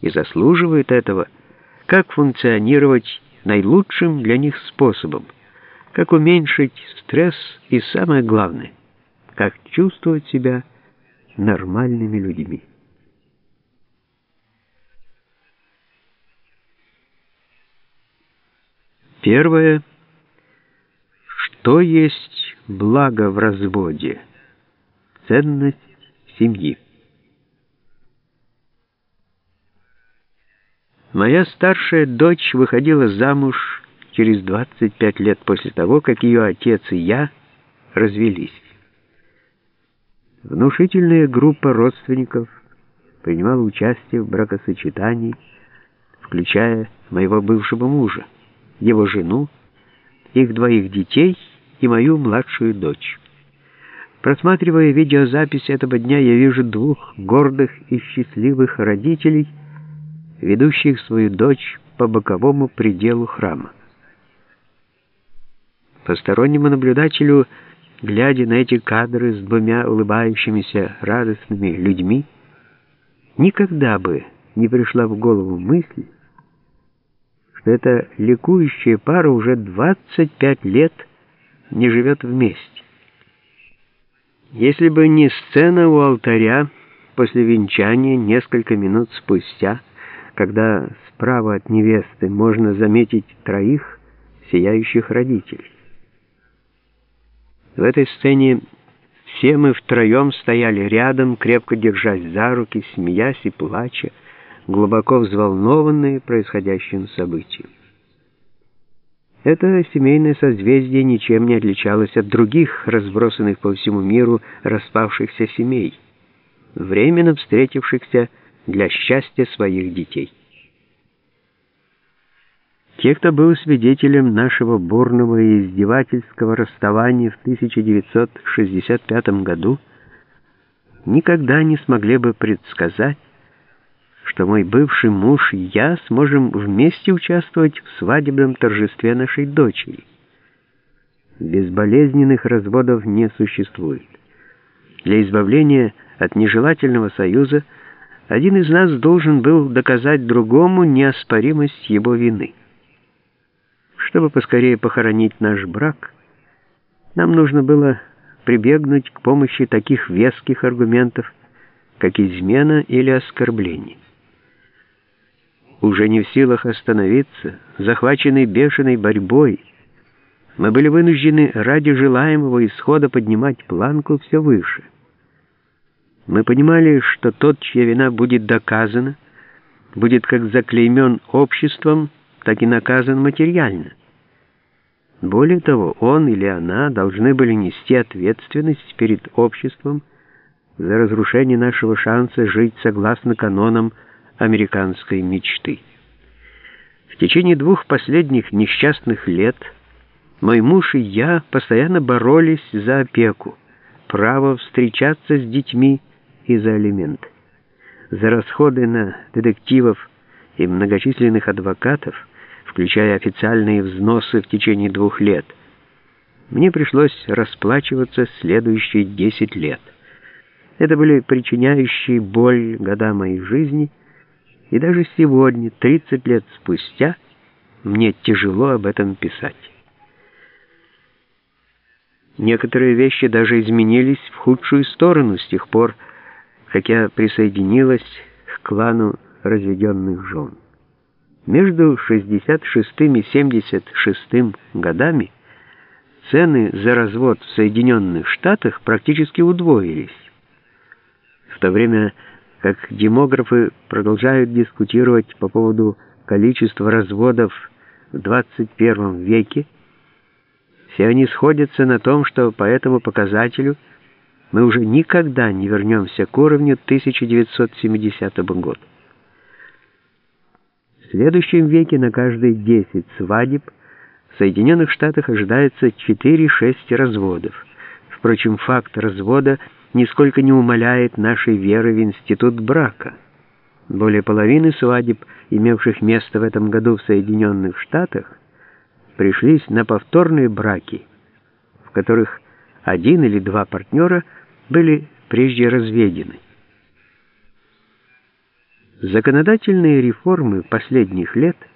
и заслуживают этого, как функционировать наилучшим для них способом, как уменьшить стресс и, самое главное, как чувствовать себя нормальными людьми. Первое. Что есть благо в разводе? Ценность семьи. Моя старшая дочь выходила замуж через 25 лет после того, как ее отец и я развелись. Внушительная группа родственников принимала участие в бракосочетании, включая моего бывшего мужа, его жену, их двоих детей и мою младшую дочь. Просматривая видеозапись этого дня, я вижу двух гордых и счастливых родителей, ведущих свою дочь по боковому пределу храма. Постороннему наблюдателю, глядя на эти кадры с двумя улыбающимися радостными людьми, никогда бы не пришла в голову мысль, что эта ликующая пара уже 25 лет не живет вместе. Если бы не сцена у алтаря после венчания несколько минут спустя, когда справа от невесты можно заметить троих сияющих родителей. В этой сцене все мы втроем стояли рядом, крепко держась за руки, смеясь и плача, глубоко взволнованные происходящим событием. Это семейное созвездие ничем не отличалось от других, разбросанных по всему миру распавшихся семей, временно встретившихся для счастья своих детей. Те, кто был свидетелем нашего бурного и издевательского расставания в 1965 году, никогда не смогли бы предсказать, что мой бывший муж и я сможем вместе участвовать в свадебном торжестве нашей дочери. Безболезненных разводов не существует. Для избавления от нежелательного союза один из нас должен был доказать другому неоспоримость его вины. Чтобы поскорее похоронить наш брак, нам нужно было прибегнуть к помощи таких веских аргументов, как измена или оскорбление уже не в силах остановиться, захваченный бешеной борьбой, мы были вынуждены ради желаемого исхода поднимать планку все выше. Мы понимали, что тот, чья вина будет доказана, будет как заклеймен обществом, так и наказан материально. Более того, он или она должны были нести ответственность перед обществом за разрушение нашего шанса жить согласно канонам американской мечты. В течение двух последних несчастных лет мой муж и я постоянно боролись за опеку, право встречаться с детьми и за алименты. За расходы на детективов и многочисленных адвокатов, включая официальные взносы в течение двух лет, мне пришлось расплачиваться следующие 10 лет. Это были причиняющие боль года моей жизни – и даже сегодня, 30 лет спустя, мне тяжело об этом писать. Некоторые вещи даже изменились в худшую сторону с тех пор, как я присоединилась к клану разведенных жен. Между 66 и 76 годами цены за развод в Соединенных Штатах практически удвоились. В то время как демографы продолжают дискутировать по поводу количества разводов в 21 веке, все они сходятся на том, что по этому показателю мы уже никогда не вернемся к уровню 1970 года. В следующем веке на каждые 10 свадеб в Соединенных Штатах ожидается 4-6 разводов. Впрочем, факт развода – нисколько не умаляет нашей веры в институт брака. Более половины свадеб, имевших место в этом году в Соединенных Штатах, пришлись на повторные браки, в которых один или два партнера были прежде разведены. Законодательные реформы последних лет –